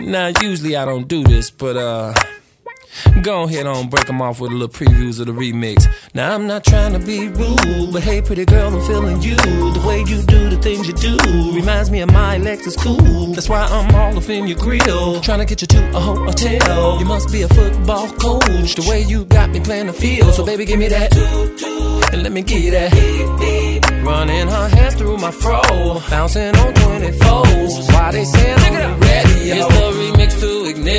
Now, usually I don't do this, but uh. Go ahead on, break them off with a little previews of the remix. Now I'm not trying to be rude, but hey, pretty girl, I'm feeling you. The way you do the things you do reminds me of my Lexus cool. That's why I'm all up in your grill, trying to get you to a hotel. You must be a football coach, the way you got me playing the field. So baby, give me that, and let me you that. Running her hands through my fro, bouncing on 24s. Why they say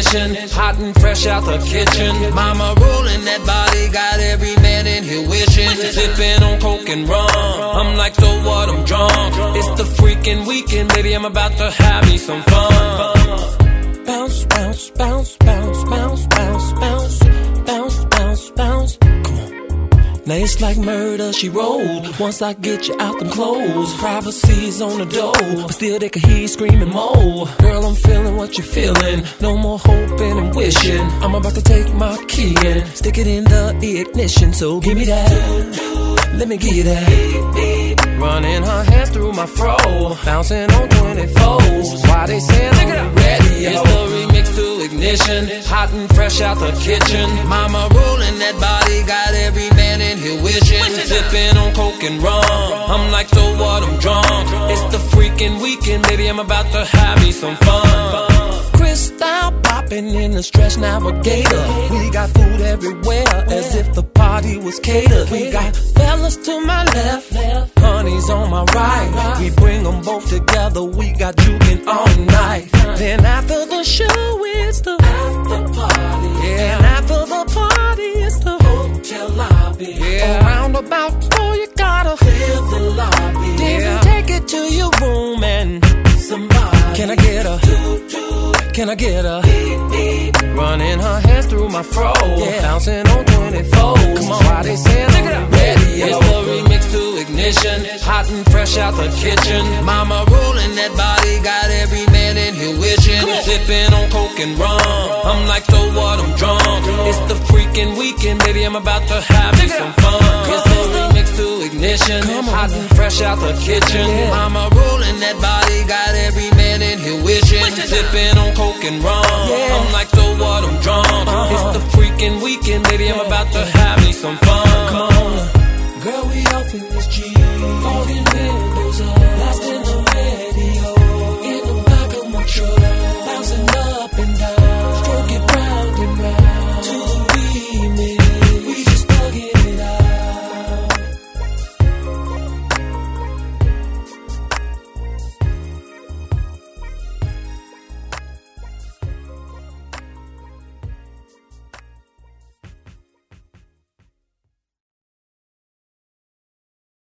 hot and fresh out the kitchen. Mama rolling that body, got every man in here wishing. Sipping on coke and rum. I'm like, so what? I'm drunk. It's the freaking weekend, baby. I'm about to have me some fun. Bounce, bounce, bounce, Now it's like murder, she rolled. Once I get you out them clothes, privacy's on the door, but still they can hear you screaming more. Girl, I'm feeling what you're feeling. No more hoping and wishing. I'm about to take my key and stick it in the ignition. So give me that. Let me give you that. Running her hands through my fro, bouncing on 24s. Why they saying I'm ready? It's the remix to ignition, hot and fresh out the kitchen. Mama rolling that body, got every man in here wishing. Sipping on coke and rum. I'm like, so what? I'm drunk. It's the freaking weekend, baby. I'm about to have me some fun. Cristal popping in the stretch navigator. We got food everywhere, as if the party was catered. We got fellas to my left, honey's on my right. We bring them both together. We got juking all night. Then after the show, about four, you gotta fill the lobby. Then take it to your room and somebody. Can I get a? Can I get a? Running her hands through my fro, yeah. bouncing on 24. Come on, why they saying I'm ready? It's the remix to ignition, hot and fresh out the kitchen. Mama rolling that body, got every man in here wishing. Sipping on coke and rum. I'm like, so what? I'm drunk. It's the freaking weekend, baby. I'm about to have me some fun. Ignition, hot and fresh out the kitchen. Mama rolling that body, got every man in here wishing. Sipping on coke and rum. I'm like, so what? I'm drunk. It's the freaking weekend, baby. I'm about to have me some fun.